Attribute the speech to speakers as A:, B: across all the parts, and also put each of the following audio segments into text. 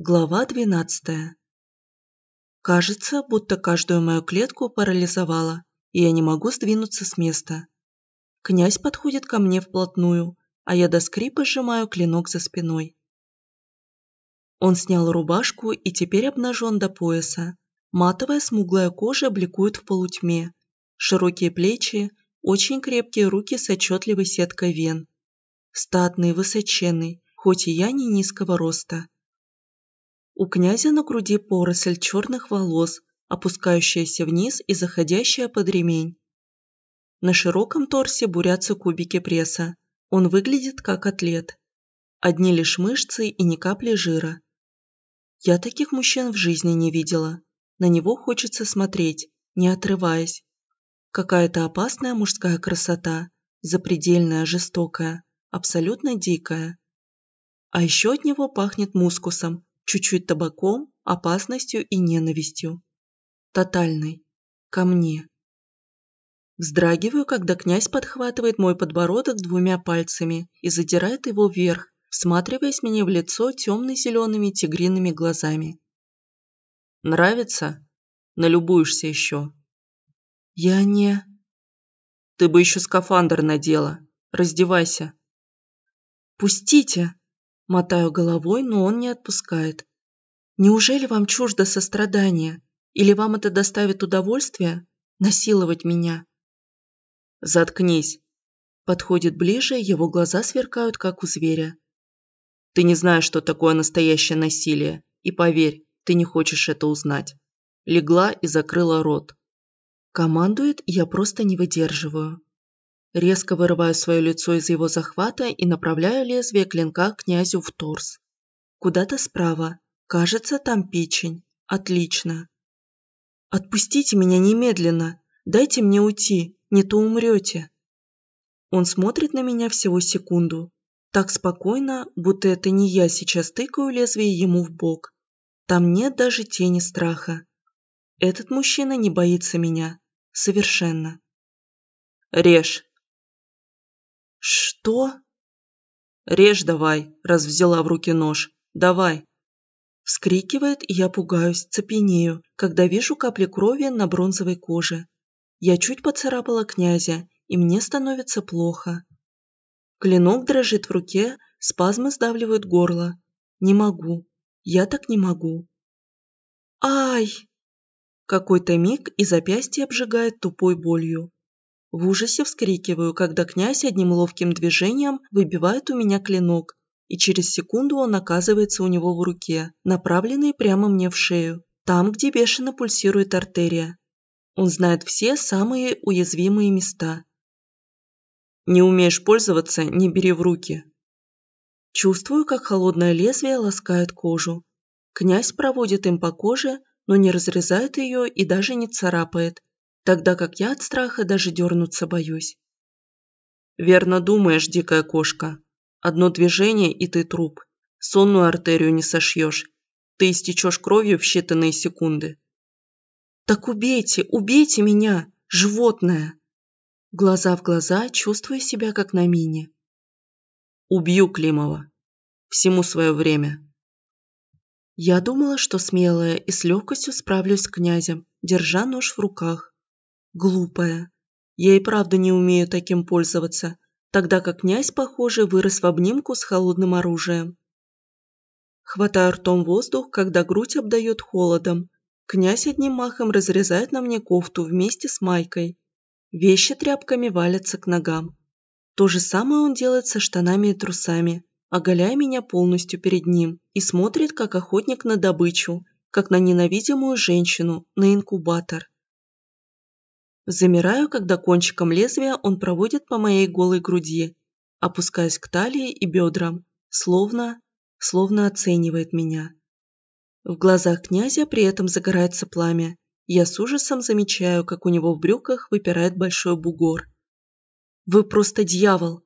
A: Глава 12. Кажется, будто каждую мою клетку парализовала, и я не могу сдвинуться с места. Князь подходит ко мне вплотную, а я до скрипа сжимаю клинок за спиной. Он снял рубашку и теперь обнажен до пояса. Матовая смуглая кожа бликует в полутьме. Широкие плечи, очень крепкие руки с отчетливой сеткой вен. Статный, высоченный, хоть и я не низкого роста. У князя на груди поросль черных волос, опускающаяся вниз и заходящая под ремень. На широком торсе бурятся кубики пресса. Он выглядит как атлет. Одни лишь мышцы и ни капли жира. Я таких мужчин в жизни не видела. На него хочется смотреть, не отрываясь. Какая-то опасная мужская красота, запредельная, жестокая, абсолютно дикая. А еще от него пахнет мускусом, чуть-чуть табаком, опасностью и ненавистью. Тотальной. Ко мне. Вздрагиваю, когда князь подхватывает мой подбородок двумя пальцами и задирает его вверх, всматриваясь мне в лицо темно-зелеными тигриными глазами. «Нравится? Налюбуешься еще?» «Я не...» «Ты бы еще скафандр надела. Раздевайся». «Пустите!» Мотаю головой, но он не отпускает. Неужели вам чуждо сострадание? Или вам это доставит удовольствие? Насиловать меня? Заткнись. Подходит ближе, его глаза сверкают, как у зверя. Ты не знаешь, что такое настоящее насилие. И поверь, ты не хочешь это узнать. Легла и закрыла рот. Командует, я просто не выдерживаю. Резко вырываю свое лицо из его захвата и направляю лезвие клинка князю в торс. Куда-то справа. Кажется, там печень. Отлично. Отпустите меня немедленно. Дайте мне уйти, не то умрете. Он смотрит на меня всего секунду. Так спокойно, будто это не я сейчас тыкаю лезвие ему в бок. Там нет даже тени страха. Этот мужчина не боится меня. Совершенно. «Режь!» «Что?» «Режь давай, раз взяла в руки нож. Давай!» Вскрикивает, и я пугаюсь, цепенею, когда вижу капли крови на бронзовой коже. Я чуть поцарапала князя, и мне становится плохо. Клинок дрожит в руке, спазмы сдавливают горло. Не могу. Я так не могу. Ай! Какой-то миг и запястье обжигает тупой болью. В ужасе вскрикиваю, когда князь одним ловким движением выбивает у меня клинок, и через секунду он оказывается у него в руке, направленный прямо мне в шею, там, где бешено пульсирует артерия. Он знает все самые уязвимые места. Не умеешь пользоваться, не бери в руки. Чувствую, как холодное лезвие ласкает кожу. Князь проводит им по коже, но не разрезает ее и даже не царапает, тогда как я от страха даже дернуться боюсь. Верно думаешь, дикая кошка. Одно движение, и ты труп. Сонную артерию не сошьешь. Ты истечешь кровью в считанные секунды. Так убейте, убейте меня, животное! Глаза в глаза, чувствуя себя как на мине. Убью Климова. Всему свое время. Я думала, что смелая и с легкостью справлюсь с князем, держа нож в руках. Глупая. Я и правда не умею таким пользоваться, тогда как князь, похоже, вырос в обнимку с холодным оружием. Хватаю ртом воздух, когда грудь обдает холодом. Князь одним махом разрезает на мне кофту вместе с майкой. Вещи тряпками валятся к ногам. То же самое он делает со штанами и трусами, оголяя меня полностью перед ним и смотрит, как охотник на добычу, как на ненавидимую женщину, на инкубатор. Замираю, когда кончиком лезвия он проводит по моей голой груди, опускаясь к талии и бедрам, словно, словно оценивает меня. В глазах князя при этом загорается пламя. Я с ужасом замечаю, как у него в брюках выпирает большой бугор. «Вы просто дьявол!»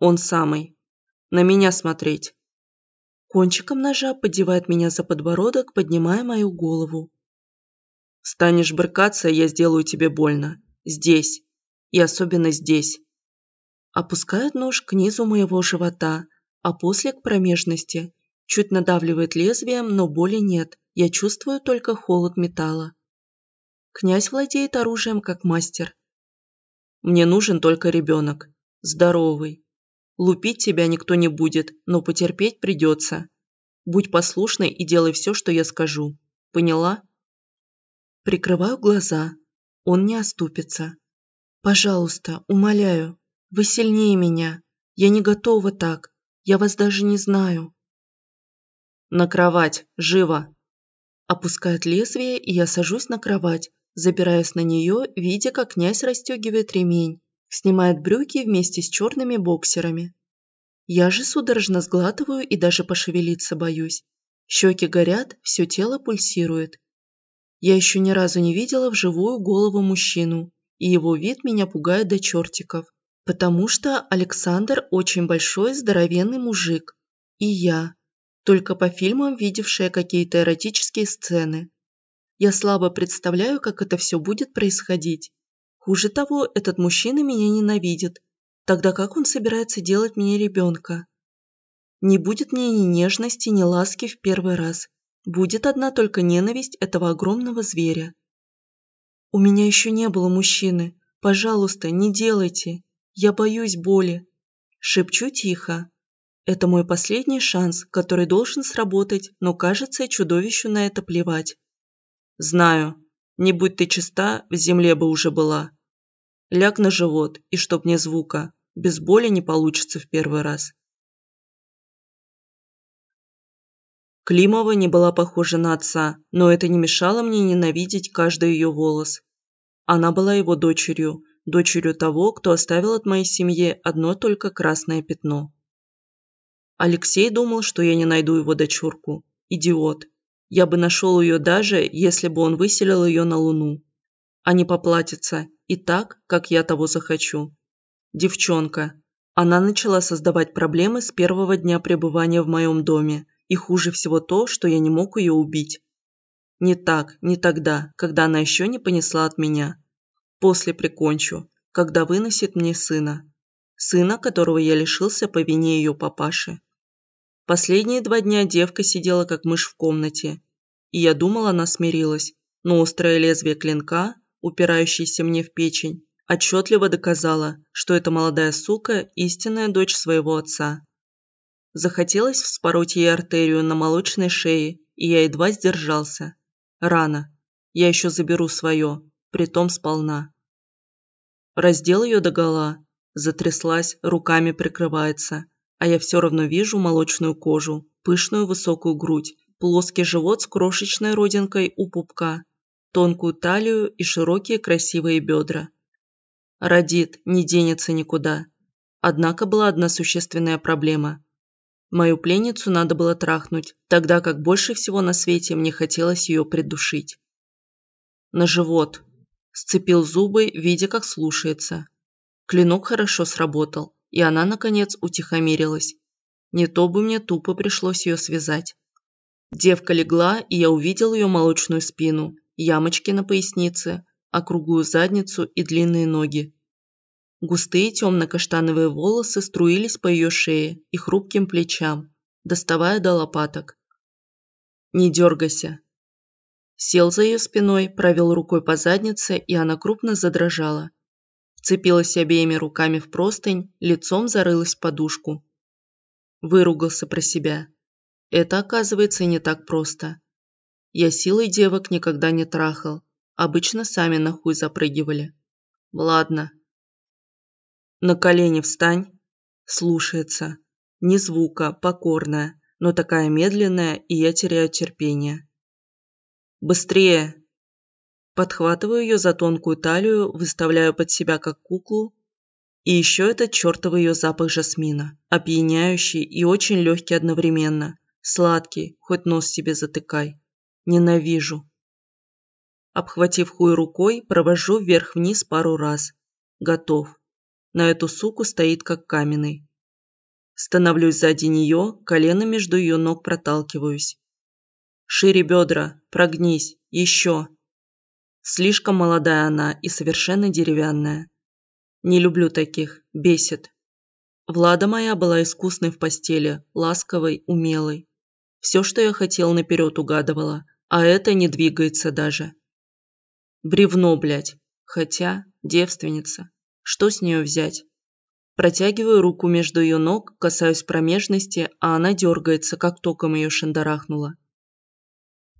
A: «Он самый. На меня смотреть!» Кончиком ножа поддевает меня за подбородок, поднимая мою голову. Станешь брыкаться, я сделаю тебе больно. Здесь. И особенно здесь. Опускает нож к низу моего живота, а после к промежности. Чуть надавливает лезвием, но боли нет. Я чувствую только холод металла. Князь владеет оружием как мастер. Мне нужен только ребенок. Здоровый. Лупить тебя никто не будет, но потерпеть придется. Будь послушной и делай все, что я скажу. Поняла? Прикрываю глаза. Он не оступится. Пожалуйста, умоляю. Вы сильнее меня. Я не готова так. Я вас даже не знаю. На кровать, живо. Опускает лезвие, и я сажусь на кровать, забираюсь на нее, видя, как князь расстегивает ремень, снимает брюки вместе с черными боксерами. Я же судорожно сглатываю и даже пошевелиться боюсь. Щеки горят, все тело пульсирует. Я еще ни разу не видела вживую голову мужчину, и его вид меня пугает до чертиков, потому что Александр очень большой здоровенный мужик, и я только по фильмам видевшая какие-то эротические сцены. Я слабо представляю, как это все будет происходить. Хуже того, этот мужчина меня ненавидит. Тогда как он собирается делать мне ребенка? Не будет мне ни нежности, ни ласки в первый раз. Будет одна только ненависть этого огромного зверя. У меня еще не было мужчины. Пожалуйста, не делайте. Я боюсь боли. Шепчу тихо, это мой последний шанс, который должен сработать, но кажется, чудовищу на это плевать. Знаю. Не будь ты чиста, в земле бы уже была. Ляг на живот, и чтоб не звука. Без боли не получится в первый раз. Климова не была похожа на отца, но это не мешало мне ненавидеть каждый ее волос. Она была его дочерью, дочерью того, кто оставил от моей семьи одно только красное пятно. Алексей думал, что я не найду его дочурку. Идиот. Я бы нашел ее даже, если бы он выселил ее на Луну. А не поплатится. И так, как я того захочу. Девчонка. Она начала создавать проблемы с первого дня пребывания в моем доме. И хуже всего то, что я не мог ее убить. Не так, не тогда, когда она еще не понесла от меня. После прикончу, когда выносит мне сына. Сына, которого я лишился по вине ее папаши. Последние два дня девка сидела как мышь в комнате, и я думал, она смирилась, но острое лезвие клинка, упирающееся мне в печень, отчетливо доказало, что эта молодая сука – истинная дочь своего отца. Захотелось вспороть ей артерию на молочной шее, и я едва сдержался. Рано. Я еще заберу свое, притом сполна. Раздел ее догола, затряслась, руками прикрывается – а я все равно вижу молочную кожу, пышную высокую грудь, плоский живот с крошечной родинкой у пупка, тонкую талию и широкие красивые бедра. Родит, не денется никуда. Однако была одна существенная проблема. Мою пленницу надо было трахнуть, тогда как больше всего на свете мне хотелось ее придушить. На живот. Сцепил зубы, видя, как слушается. Клинок хорошо сработал и она, наконец, утихомирилась. Не то бы мне тупо пришлось ее связать. Девка легла, и я увидел ее молочную спину, ямочки на пояснице, округлую задницу и длинные ноги. Густые темно-каштановые волосы струились по ее шее и хрупким плечам, доставая до лопаток. «Не дергайся». Сел за ее спиной, провел рукой по заднице, и она крупно задрожала. Вцепилась обеими руками в простынь, лицом зарылась в подушку. Выругался про себя. Это, оказывается, не так просто. Я силой девок никогда не трахал. Обычно сами на хуй запрыгивали. Ладно. На колени встань. Слушается. Ни звука, покорная, но такая медленная, и я теряю терпение. «Быстрее!» Подхватываю ее за тонкую талию, выставляю под себя как куклу. И еще этот чертов ее запах жасмина, опьяняющий и очень легкий одновременно. Сладкий, хоть нос себе затыкай. Ненавижу. Обхватив хуй рукой, провожу вверх-вниз пару раз. Готов. На эту суку стоит как каменный. Становлюсь сзади нее, колено между ее ног проталкиваюсь. Шире бедра, прогнись, еще. Слишком молодая она и совершенно деревянная. Не люблю таких, бесит. Влада моя была искусной в постели, ласковой, умелой. Все, что я хотел, наперед угадывала, а это не двигается даже. Бревно, блядь. Хотя, девственница. Что с нее взять? Протягиваю руку между ее ног, касаюсь промежности, а она дергается, как током ее шандарахнула.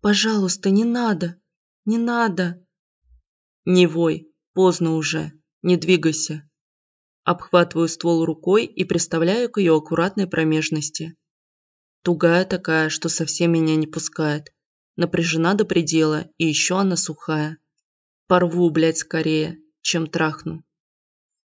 A: «Пожалуйста, не надо! Не надо!» «Не вой, поздно уже, не двигайся!» Обхватываю ствол рукой и приставляю к ее аккуратной промежности. Тугая такая, что совсем меня не пускает. Напряжена до предела, и еще она сухая. Порву, блядь, скорее, чем трахну.